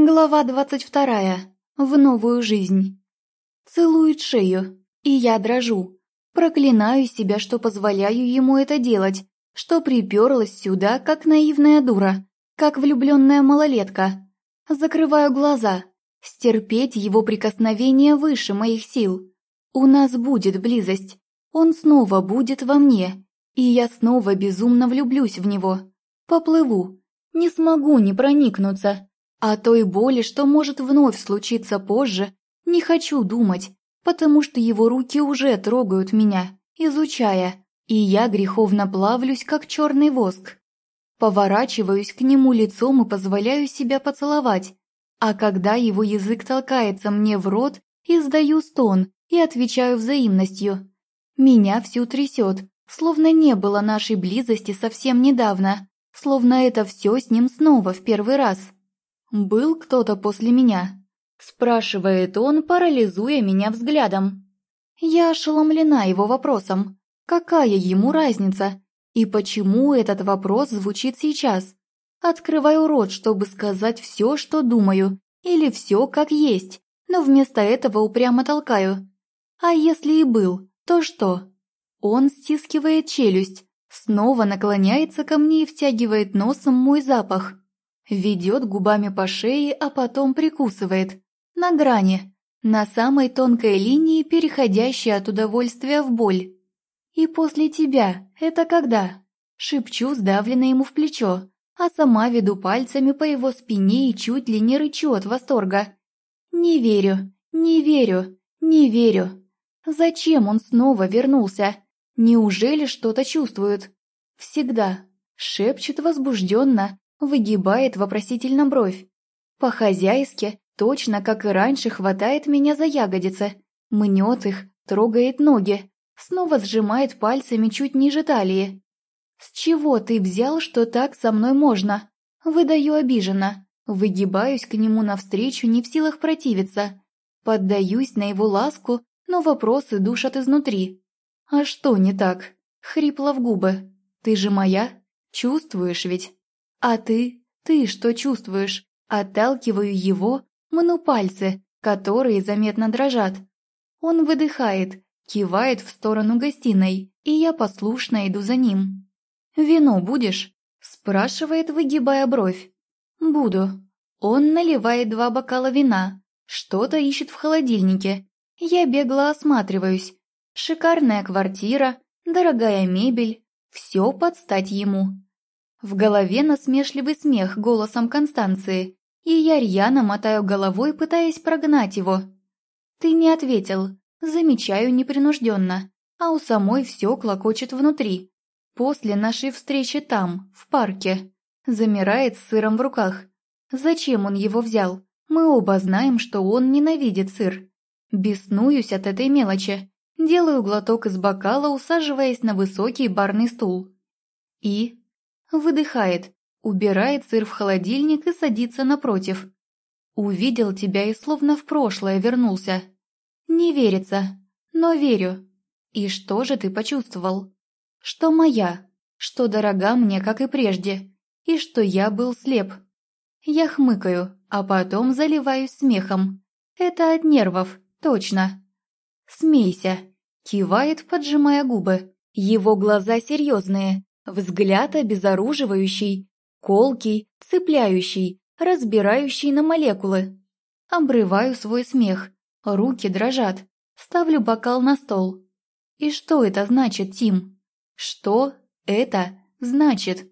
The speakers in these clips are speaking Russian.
Глава двадцать вторая. В новую жизнь. Целует шею, и я дрожу. Проклинаю себя, что позволяю ему это делать, что приперлась сюда, как наивная дура, как влюбленная малолетка. Закрываю глаза. Стерпеть его прикосновение выше моих сил. У нас будет близость. Он снова будет во мне, и я снова безумно влюблюсь в него. Поплыву. Не смогу не проникнуться. О той боли, что может вновь случиться позже, не хочу думать, потому что его руки уже трогают меня, изучая, и я греховно плавлюсь, как черный воск. Поворачиваюсь к нему лицом и позволяю себя поцеловать, а когда его язык толкается мне в рот, издаю стон и отвечаю взаимностью. Меня всю трясет, словно не было нашей близости совсем недавно, словно это все с ним снова в первый раз. «Был кто-то после меня?» – спрашивает он, парализуя меня взглядом. Я ошеломлена его вопросом. Какая ему разница? И почему этот вопрос звучит сейчас? Открываю рот, чтобы сказать все, что думаю, или все как есть, но вместо этого упрямо толкаю. А если и был, то что? Он стискивает челюсть, снова наклоняется ко мне и втягивает носом мой запах. Ведет губами по шее, а потом прикусывает. На грани. На самой тонкой линии, переходящей от удовольствия в боль. «И после тебя. Это когда?» Шепчу, сдавленно ему в плечо, а сама веду пальцами по его спине и чуть ли не рычу от восторга. «Не верю, не верю, не верю. Зачем он снова вернулся? Неужели что-то чувствует?» «Всегда», — шепчет возбужденно, Выгибает вопросительно бровь. По-хозяйски, точно как и раньше, хватает меня за ягодицы, мнет их, трогает ноги, снова сжимает пальцами чуть ниже талии. «С чего ты взял, что так со мной можно?» Выдаю обиженно, выгибаюсь к нему навстречу, не в силах противиться. Поддаюсь на его ласку, но вопросы душат изнутри. «А что не так?» Хрипло в губы. «Ты же моя? Чувствуешь ведь?» «А ты? Ты что чувствуешь?» Отталкиваю его, мну пальцы, которые заметно дрожат. Он выдыхает, кивает в сторону гостиной, и я послушно иду за ним. «Вино будешь?» – спрашивает, выгибая бровь. «Буду». Он наливает два бокала вина, что-то ищет в холодильнике. Я бегло осматриваюсь. Шикарная квартира, дорогая мебель, все под стать ему. В голове насмешливый смех голосом Констанции, и я рьяно мотаю головой, пытаясь прогнать его. «Ты не ответил», замечаю непринужденно, а у самой все клокочет внутри. После нашей встречи там, в парке. Замирает с сыром в руках. Зачем он его взял? Мы оба знаем, что он ненавидит сыр. Беснуюсь от этой мелочи. Делаю глоток из бокала, усаживаясь на высокий барный стул. И Выдыхает, убирает сыр в холодильник и садится напротив. Увидел тебя и словно в прошлое вернулся. Не верится, но верю. И что же ты почувствовал? Что моя, что дорога мне, как и прежде, и что я был слеп. Я хмыкаю, а потом заливаюсь смехом. Это от нервов, точно. Смейся, кивает, поджимая губы. Его глаза серьезные, Взгляд обезоруживающий, колкий, цепляющий, разбирающий на молекулы. Обрываю свой смех, руки дрожат, ставлю бокал на стол. И что это значит, Тим? Что это значит?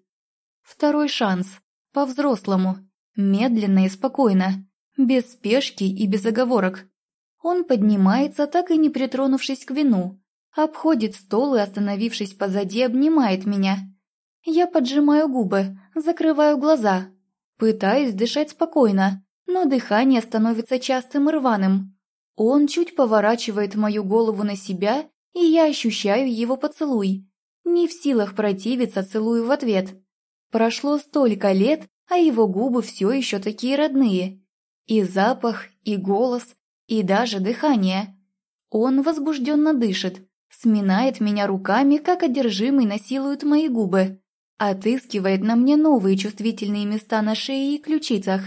Второй шанс, по-взрослому, медленно и спокойно, без спешки и без оговорок. Он поднимается, так и не притронувшись к вину, Обходит стол и, остановившись позади, обнимает меня. Я поджимаю губы, закрываю глаза. Пытаюсь дышать спокойно, но дыхание становится частым и рваным. Он чуть поворачивает мою голову на себя, и я ощущаю его поцелуй. Не в силах противиться целую в ответ. Прошло столько лет, а его губы все еще такие родные. И запах, и голос, и даже дыхание. Он возбужденно дышит, Сминает меня руками, как одержимый насилует мои губы. Отыскивает на мне новые чувствительные места на шее и ключицах.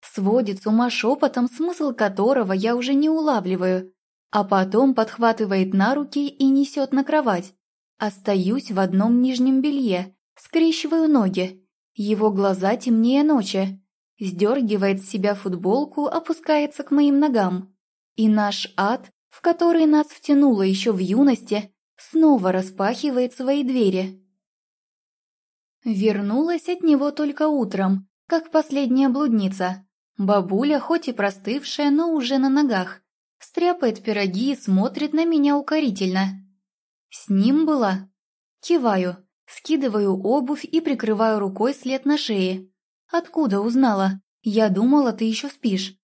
сводит с ума шепотом, смысл которого я уже не улавливаю, а потом подхватывает на руки и несет на кровать. Остаюсь в одном нижнем белье, скрещиваю ноги. Его глаза темнее ночи. Сдергивает с себя футболку, опускается к моим ногам. И наш ад, в который нас втянуло еще в юности, снова распахивает свои двери. Вернулась от него только утром, как последняя блудница. Бабуля, хоть и простывшая, но уже на ногах, стряпает пироги и смотрит на меня укорительно. С ним была? Киваю, скидываю обувь и прикрываю рукой след на шее. Откуда узнала? Я думала, ты еще спишь.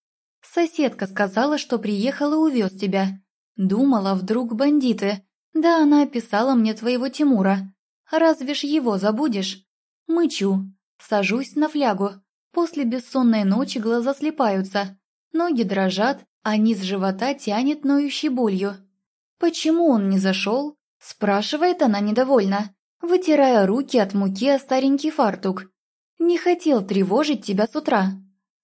Соседка сказала, что приехала и увез тебя. Думала, вдруг бандиты. Да, она описала мне твоего Тимура. Разве ж его забудешь? Мычу, сажусь на флягу. После бессонной ночи глаза слепаются. Ноги дрожат, а низ живота тянет ноющей болью. «Почему он не зашел?» – спрашивает она недовольно, вытирая руки от муки о старенький фартук. «Не хотел тревожить тебя с утра».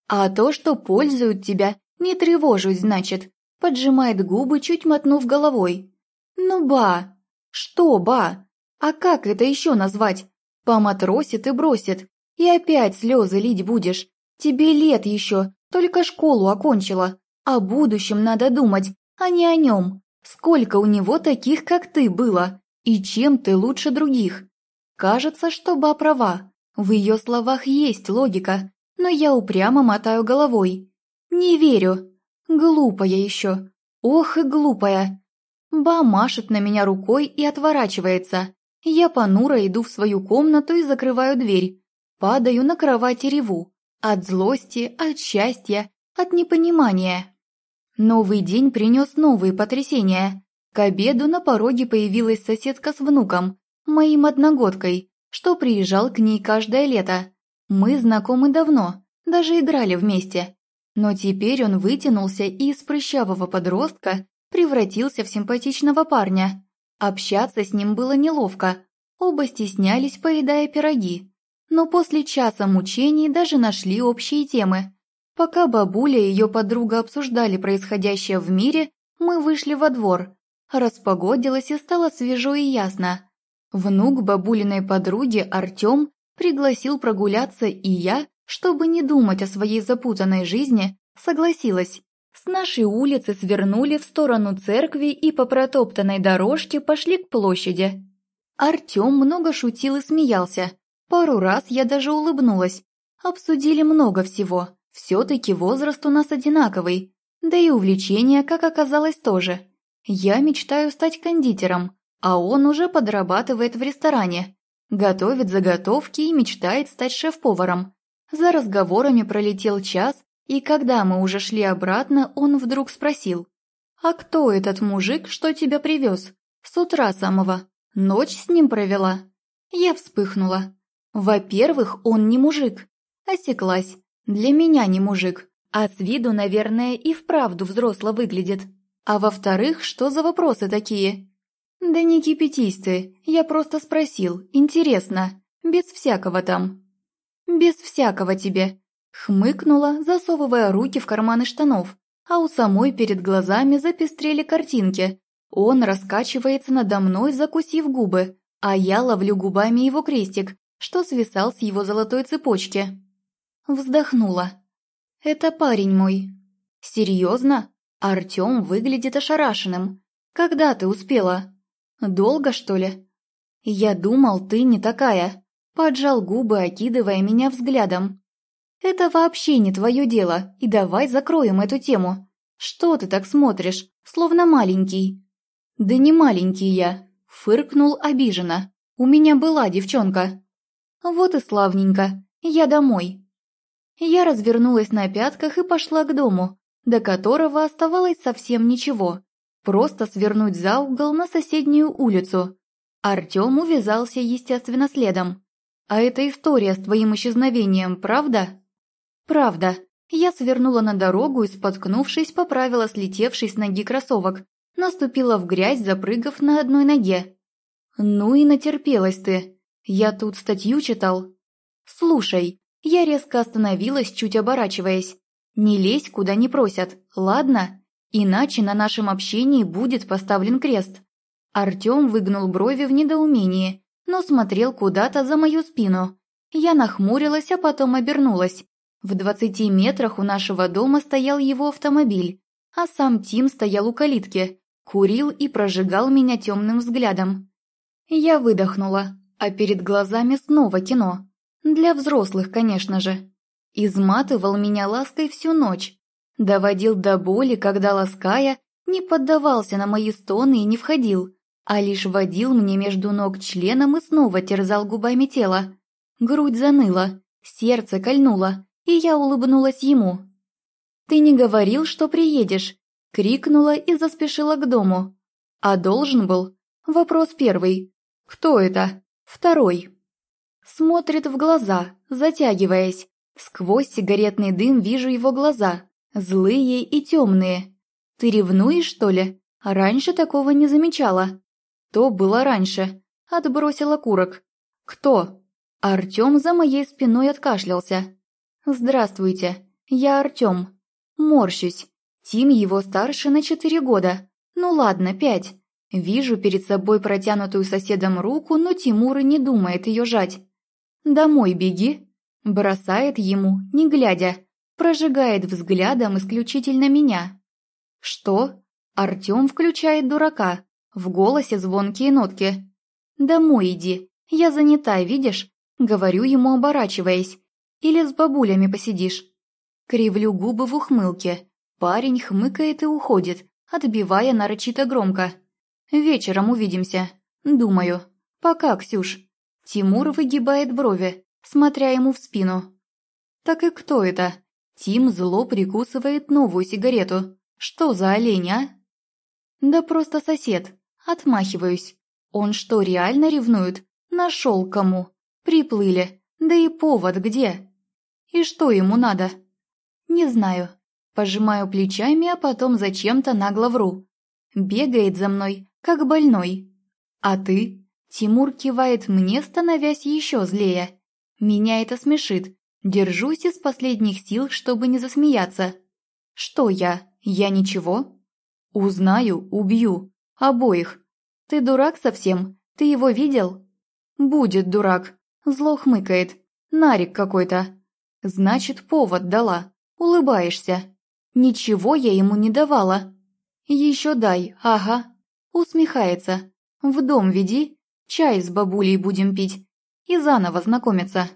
«А то, что пользуют тебя, не тревожусь, значит», – поджимает губы, чуть мотнув головой. «Ну, ба!» «Что, ба? А как это еще назвать? Поматросит и бросит. И опять слезы лить будешь. Тебе лет еще, только школу окончила. О будущем надо думать, а не о нем. Сколько у него таких, как ты, было? И чем ты лучше других? Кажется, что Ба права. В ее словах есть логика, но я упрямо мотаю головой. Не верю. Глупая еще. Ох и глупая. Ба машет на меня рукой и отворачивается. Я понуро иду в свою комнату и закрываю дверь. Падаю на кровать и реву. От злости, от счастья, от непонимания. Новый день принес новые потрясения. К обеду на пороге появилась соседка с внуком, моим одногодкой, что приезжал к ней каждое лето. Мы знакомы давно, даже играли вместе. Но теперь он вытянулся и из прыщавого подростка превратился в симпатичного парня. Общаться с ним было неловко, оба стеснялись, поедая пироги. Но после часа мучений даже нашли общие темы. Пока бабуля и ее подруга обсуждали происходящее в мире, мы вышли во двор. Распогодилось и стало свежо и ясно. Внук бабулиной подруги Артем пригласил прогуляться, и я, чтобы не думать о своей запутанной жизни, согласилась. С нашей улицы свернули в сторону церкви и по протоптанной дорожке пошли к площади. Артем много шутил и смеялся. Пару раз я даже улыбнулась. Обсудили много всего. Все-таки возраст у нас одинаковый, да и увлечение, как оказалось, тоже. Я мечтаю стать кондитером, а он уже подрабатывает в ресторане. Готовит заготовки и мечтает стать шеф-поваром. За разговорами пролетел час, и когда мы уже шли обратно, он вдруг спросил. «А кто этот мужик, что тебя привез? С утра самого. Ночь с ним провела?» Я вспыхнула. Во-первых, он не мужик. Осеклась. Для меня не мужик, а с виду, наверное, и вправду взросло выглядит. А во-вторых, что за вопросы такие? Да не кипятись ты, я просто спросил, интересно, без всякого там. Без всякого тебе. Хмыкнула, засовывая руки в карманы штанов, а у самой перед глазами запестрели картинки. Он раскачивается надо мной, закусив губы, а я ловлю губами его крестик, что свисал с его золотой цепочки. Вздохнула. «Это парень мой». «Серьезно? Артем выглядит ошарашенным. Когда ты успела? Долго, что ли?» «Я думал, ты не такая», — поджал губы, окидывая меня взглядом. «Это вообще не твое дело, и давай закроем эту тему. Что ты так смотришь, словно маленький?» «Да не маленький я», — фыркнул обиженно. «У меня была девчонка». «Вот и славненько. Я домой. Я развернулась на пятках и пошла к дому, до которого оставалось совсем ничего. Просто свернуть за угол на соседнюю улицу. Артем увязался, естественно, следом. «А эта история с твоим исчезновением, правда?» «Правда». Я свернула на дорогу и, споткнувшись, поправила слетевший с ноги кроссовок. Наступила в грязь, запрыгав на одной ноге. «Ну и натерпелась ты. Я тут статью читал». «Слушай, я резко остановилась, чуть оборачиваясь. Не лезь, куда не просят, ладно? Иначе на нашем общении будет поставлен крест. Артём выгнул брови в недоумении, но смотрел куда-то за мою спину. Я нахмурилась, а потом обернулась. В двадцати метрах у нашего дома стоял его автомобиль, а сам Тим стоял у калитки, курил и прожигал меня темным взглядом. Я выдохнула, а перед глазами снова кино. Для взрослых, конечно же. Изматывал меня лаской всю ночь. Доводил до боли, когда, лаская, не поддавался на мои стоны и не входил, а лишь водил мне между ног членом и снова терзал губами тело. Грудь заныла, сердце кольнуло, и я улыбнулась ему. «Ты не говорил, что приедешь?» — крикнула и заспешила к дому. «А должен был?» Вопрос первый. «Кто это?» Второй. Смотрит в глаза, затягиваясь. Сквозь сигаретный дым вижу его глаза, злые и темные. «Ты ревнуешь, что ли?» Раньше такого не замечала. То было раньше. Отбросила курок. «Кто?» Артем за моей спиной откашлялся. «Здравствуйте, я Артем. Морщусь. Тим его старше на четыре года. Ну ладно, пять. Вижу перед собой протянутую соседом руку, но Тимур не думает ее жать. «Домой беги!» Бросает ему, не глядя. Прожигает взглядом исключительно меня. «Что?» Артем включает дурака. В голосе звонкие нотки. «Домой иди. Я занята, видишь?» Говорю ему, оборачиваясь. «Или с бабулями посидишь?» Кривлю губы в ухмылке. Парень хмыкает и уходит, отбивая нарочито громко. «Вечером увидимся. Думаю. Пока, Ксюш». Тимур выгибает брови, смотря ему в спину. «Так и кто это?» Тим зло прикусывает новую сигарету. «Что за олень, а?» «Да просто сосед. Отмахиваюсь. Он что, реально ревнует? Нашел кому. Приплыли. Да и повод где? И что ему надо? Не знаю. Пожимаю плечами, а потом зачем-то нагло вру. Бегает за мной, как больной. А ты? Тимур кивает мне, становясь еще злее. Меня это смешит. Держусь из последних сил, чтобы не засмеяться. Что я? Я ничего? Узнаю, убью. Обоих. Ты дурак совсем? Ты его видел? Будет дурак. Зло хмыкает. Нарик какой-то. Значит, повод дала. Улыбаешься. Ничего я ему не давала. Еще дай, ага. Усмехается. В дом веди. Чай с бабулей будем пить. И заново знакомиться.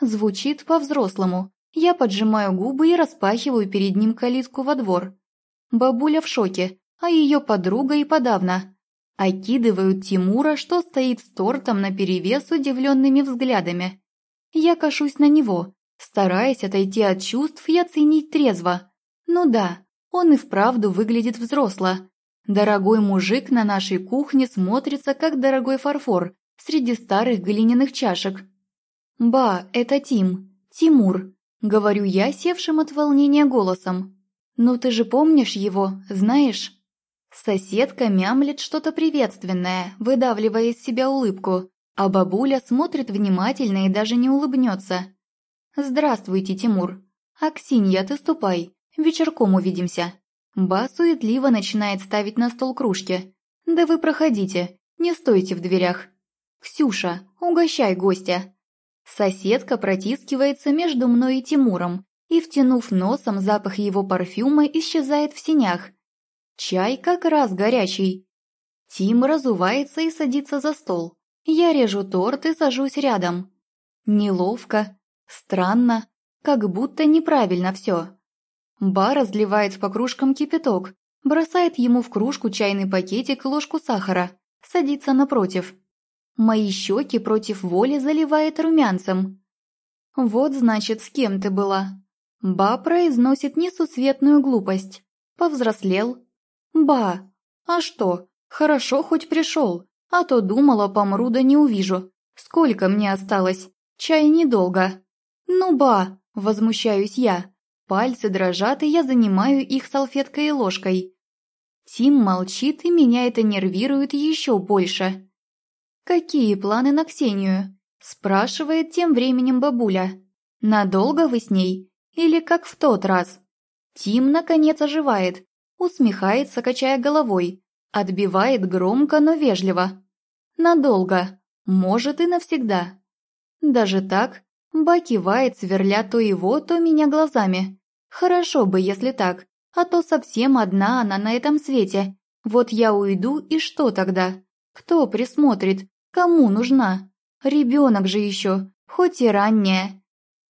Звучит по-взрослому. Я поджимаю губы и распахиваю перед ним калитку во двор. Бабуля в шоке, а ее подруга и подавно. Окидывают Тимура, что стоит с тортом наперевес удивленными взглядами. Я кашусь на него, стараясь отойти от чувств и оценить трезво. Ну да, он и вправду выглядит взросло. Дорогой мужик на нашей кухне смотрится, как дорогой фарфор среди старых глиняных чашек. «Ба, это Тим, Тимур», — говорю я, севшим от волнения голосом. «Ну ты же помнишь его, знаешь?» Соседка мямлет что-то приветственное, выдавливая из себя улыбку, а бабуля смотрит внимательно и даже не улыбнется. «Здравствуйте, Тимур. Аксинья, ты ступай, вечерком увидимся». Ба суетливо начинает ставить на стол кружки. «Да вы проходите, не стойте в дверях». «Ксюша, угощай гостя». Соседка протискивается между мной и Тимуром и, втянув носом запах его парфюма, исчезает в синях – Чай как раз горячий. Тим разувается и садится за стол. Я режу торт и сажусь рядом. Неловко, странно, как будто неправильно все. Ба разливает по кружкам кипяток, бросает ему в кружку чайный пакетик и ложку сахара, садится напротив. Мои щеки против воли заливает румянцем. Вот значит, с кем ты была. Ба произносит несусветную глупость. Повзрослел, «Ба! А что? Хорошо хоть пришел, а то думала, помру да не увижу. Сколько мне осталось? Чай недолго». «Ну, ба!» – возмущаюсь я. Пальцы дрожат, и я занимаю их салфеткой и ложкой. Тим молчит, и меня это нервирует еще больше. «Какие планы на Ксению?» – спрашивает тем временем бабуля. «Надолго вы с ней? Или как в тот раз? Тим, наконец, оживает, усмехается, качая головой, отбивает громко, но вежливо. Надолго, может и навсегда. Даже так, Ба кивает, сверля то его, то меня глазами. Хорошо бы, если так, а то совсем одна она на этом свете. Вот я уйду, и что тогда? Кто присмотрит? Кому нужна? Ребенок же еще, хоть и ранняя.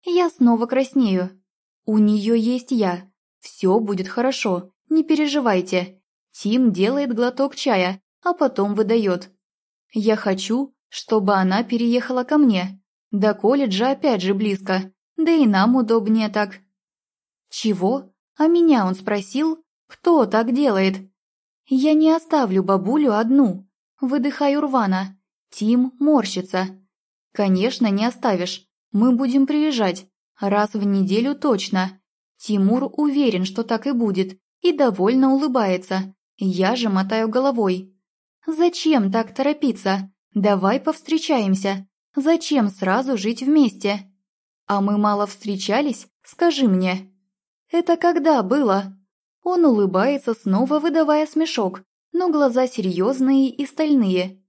Я снова краснею. У нее есть я. Все будет хорошо, не переживайте. Тим делает глоток чая, а потом выдает. Я хочу, чтобы она переехала ко мне. До колледжа опять же близко, да и нам удобнее так. Чего? А меня он спросил, кто так делает? Я не оставлю бабулю одну. Выдыхаю рвано. Тим морщится. Конечно, не оставишь. Мы будем приезжать. Раз в неделю точно. Тимур уверен, что так и будет, и довольно улыбается. Я же мотаю головой. «Зачем так торопиться? Давай повстречаемся. Зачем сразу жить вместе? А мы мало встречались, скажи мне. Это когда было? Он улыбается, снова выдавая смешок, но глаза серьезные и стальные.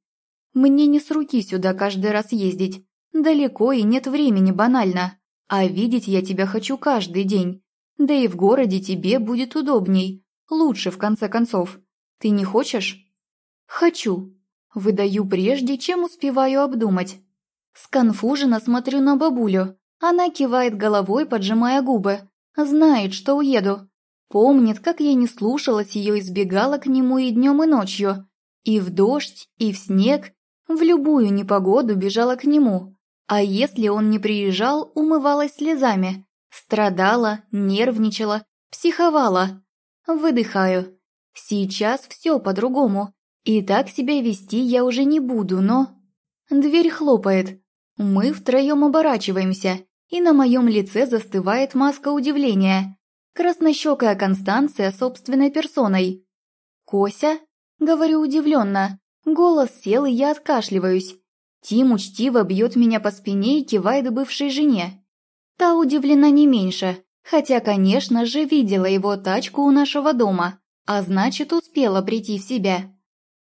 Мне не с руки сюда каждый раз ездить. Далеко и нет времени, банально. А видеть я тебя хочу каждый день. Да и в городе тебе будет удобней. Лучше, в конце концов. Ты не хочешь? Хочу. Выдаю прежде, чем успеваю обдумать. Сконфуженно смотрю на бабулю. Она кивает головой, поджимая губы. Знает, что уеду. Помнит, как я не слушалась ее и сбегала к нему и днем, и ночью. И в дождь, и в снег. В любую непогоду бежала к нему. А если он не приезжал, умывалась слезами. Страдала, нервничала, психовала. Выдыхаю. Сейчас все по-другому. И так себя вести я уже не буду, но... Дверь хлопает. Мы втроем оборачиваемся, и на моем лице застывает маска удивления. Краснощекая Констанция собственной персоной. «Кося?» — говорю удивленно. Голос сел, и я откашливаюсь. Тим учтиво бьет меня по спине и кивает бывшей жене. Та удивлена не меньше, хотя, конечно же, видела его тачку у нашего дома, а значит, успела прийти в себя.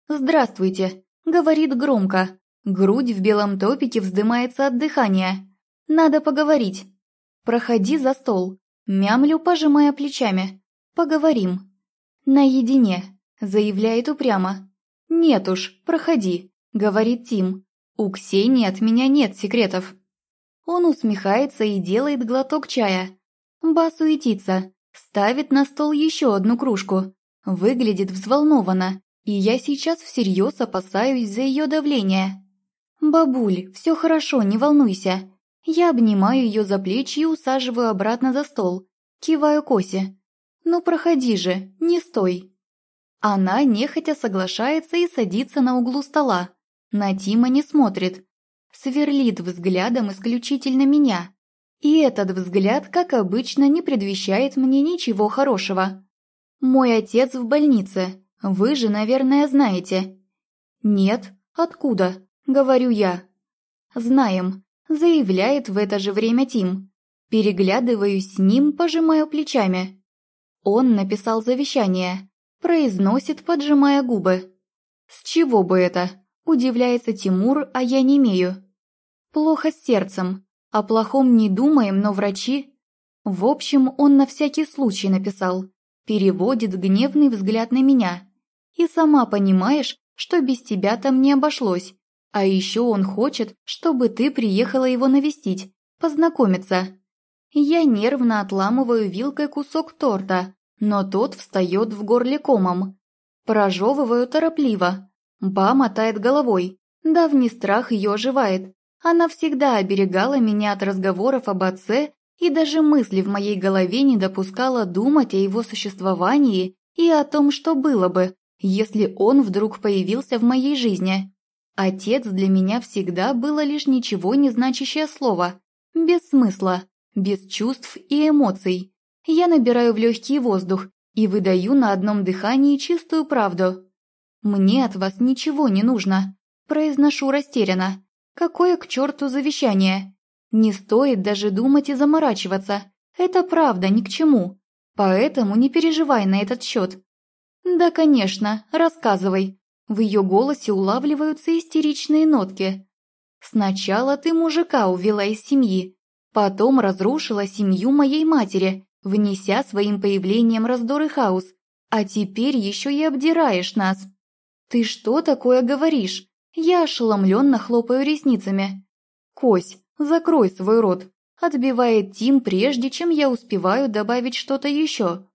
«Здравствуйте», — говорит громко, Грудь в белом топике вздымается от дыхания. Надо поговорить. Проходи за стол. Мямлю, пожимая плечами. Поговорим. Наедине, заявляет упрямо. Нет уж, проходи, говорит Тим. У Ксении от меня нет секретов. Он усмехается и делает глоток чая. Ба суетится, ставит на стол еще одну кружку. Выглядит взволнованно, и я сейчас всерьез опасаюсь за ее давление. «Бабуль, все хорошо, не волнуйся». Я обнимаю ее за плечи и усаживаю обратно за стол. Киваю Косе. «Ну проходи же, не стой». Она нехотя соглашается и садится на углу стола. На Тима не смотрит. Сверлит взглядом исключительно меня. И этот взгляд, как обычно, не предвещает мне ничего хорошего. «Мой отец в больнице. Вы же, наверное, знаете». «Нет. Откуда?» — говорю я. «Знаем», — заявляет в это же время Тим. Переглядываюсь с ним, пожимаю плечами. Он написал завещание, произносит, поджимая губы. «С чего бы это?» – удивляется Тимур, а я не имею. «Плохо с сердцем. О плохом не думаем, но врачи...» В общем, он на всякий случай написал. Переводит гневный взгляд на меня. «И сама понимаешь, что без тебя там не обошлось. А еще он хочет, чтобы ты приехала его навестить, познакомиться. Я нервно отламываю вилкой кусок торта, но тот встает в горле комом. Прожевываю торопливо. Ба мотает головой. Давний страх ее оживает. Она всегда оберегала меня от разговоров об отце и даже мысли в моей голове не допускала думать о его существовании и о том, что было бы, если он вдруг появился в моей жизни. Отец для меня всегда было лишь ничего не значащее слово, без смысла, без чувств и эмоций. Я набираю в легкий воздух и выдаю на одном дыхании чистую правду. «Мне от вас ничего не нужно», – произношу растерянно. «Какое к черту завещание? Не стоит даже думать и заморачиваться. Это правда ни к чему, поэтому не переживай на этот счет. Да, конечно, рассказывай. В ее голосе улавливаются истеричные нотки. Сначала ты мужика увела из семьи, потом разрушила семью моей матери, внеся своим появлением раздор и хаос, а теперь еще и обдираешь нас. Ты что такое говоришь? Я ошеломленно хлопаю ресницами. Кось, закрой свой рот. Отбивает Тим, прежде чем я успеваю добавить что-то еще.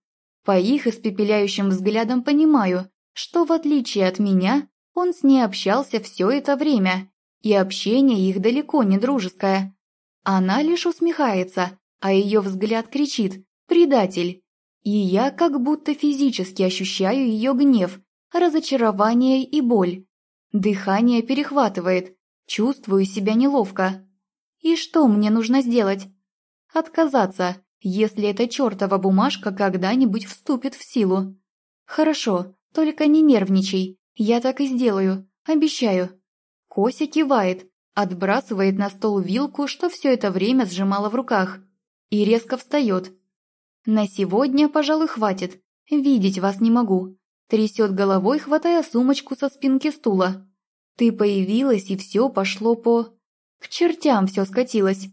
По их испепеляющим взглядам понимаю, что в отличие от меня, он с ней общался все это время, и общение их далеко не дружеское. Она лишь усмехается, а ее взгляд кричит «Предатель!». И я как будто физически ощущаю ее гнев, разочарование и боль. Дыхание перехватывает, чувствую себя неловко. И что мне нужно сделать? Отказаться, если эта чертова бумажка когда-нибудь вступит в силу. Хорошо, только не нервничай, я так и сделаю, обещаю. Кося кивает, отбрасывает на стол вилку, что все это время сжимала в руках, и резко встает. На сегодня, пожалуй, хватит, видеть вас не могу. Трясет головой, хватая сумочку со спинки стула. Ты появилась, и все пошло по... К чертям все скатилось.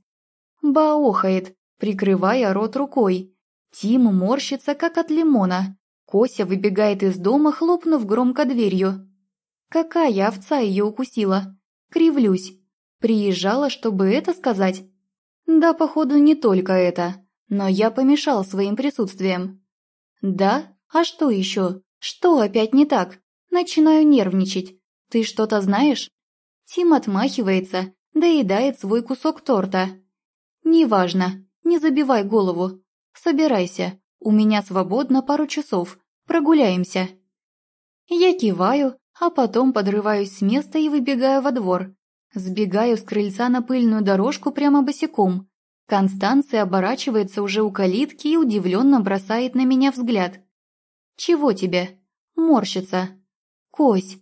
Баохает, прикрывая рот рукой. Тим морщится, как от лимона. Кося выбегает из дома, хлопнув громко дверью. Какая овца ее укусила? Кривлюсь. Приезжала, чтобы это сказать? Да, походу, не только это. Но я помешал своим присутствием. Да? А что еще? «Что опять не так? Начинаю нервничать. Ты что-то знаешь?» Тим отмахивается, доедает свой кусок торта. «Неважно, не забивай голову. Собирайся, у меня свободно пару часов. Прогуляемся». Я киваю, а потом подрываюсь с места и выбегаю во двор. Сбегаю с крыльца на пыльную дорожку прямо босиком. Констанция оборачивается уже у калитки и удивленно бросает на меня взгляд. «Чего тебе?» Морщится. «Кось!»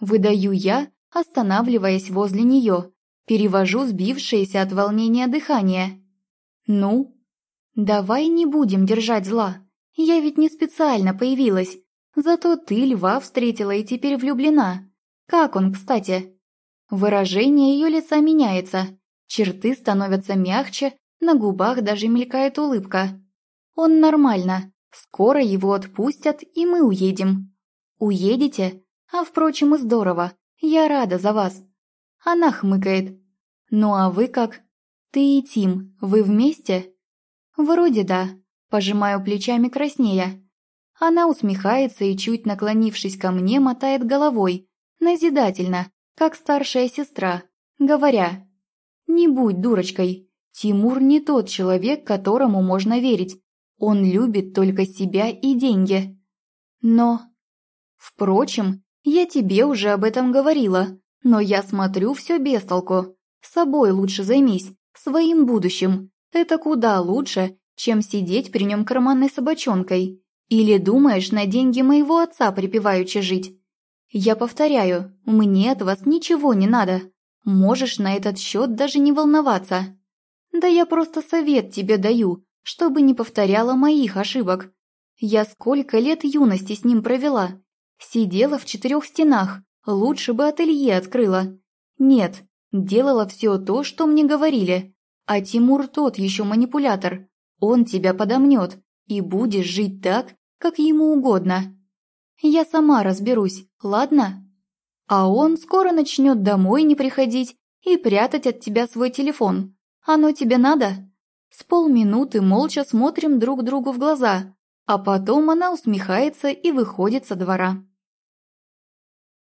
Выдаю я, останавливаясь возле нее. Перевожу сбившееся от волнения дыхание. «Ну?» «Давай не будем держать зла. Я ведь не специально появилась. Зато ты льва встретила и теперь влюблена. Как он, кстати?» Выражение ее лица меняется. Черты становятся мягче, на губах даже мелькает улыбка. Он нормально, Скоро его отпустят, и мы уедем. Уедете? А впрочем, и здорово. Я рада за вас. Она хмыкает. Ну а вы как? Ты и Тим, вы вместе? Вроде да. Пожимаю плечами краснея. Она усмехается и, чуть наклонившись ко мне, мотает головой, назидательно, как старшая сестра, говоря, «Не будь дурочкой, Тимур не тот человек, которому можно верить. Он любит только себя и деньги. Но... Впрочем, я тебе уже об этом говорила, но я смотрю все без толку. Собой лучше займись, своим будущим. Это куда лучше, чем сидеть при нем карманной собачонкой. Или думаешь на деньги моего отца припеваючи жить? Я повторяю, мне от вас ничего не надо. Можешь на этот счет даже не волноваться. Да я просто совет тебе даю, чтобы не повторяла моих ошибок. Я сколько лет юности с ним провела. Сидела в четырех стенах, лучше бы ателье открыла. Нет, делала все то, что мне говорили. А Тимур тот еще манипулятор. Он тебя подомнет, и будешь жить так, как ему угодно. Я сама разберусь, ладно? А он скоро начнет домой не приходить и прятать от тебя свой телефон. Оно тебе надо? С полминуты молча смотрим друг другу в глаза, а потом она усмехается и выходит со двора.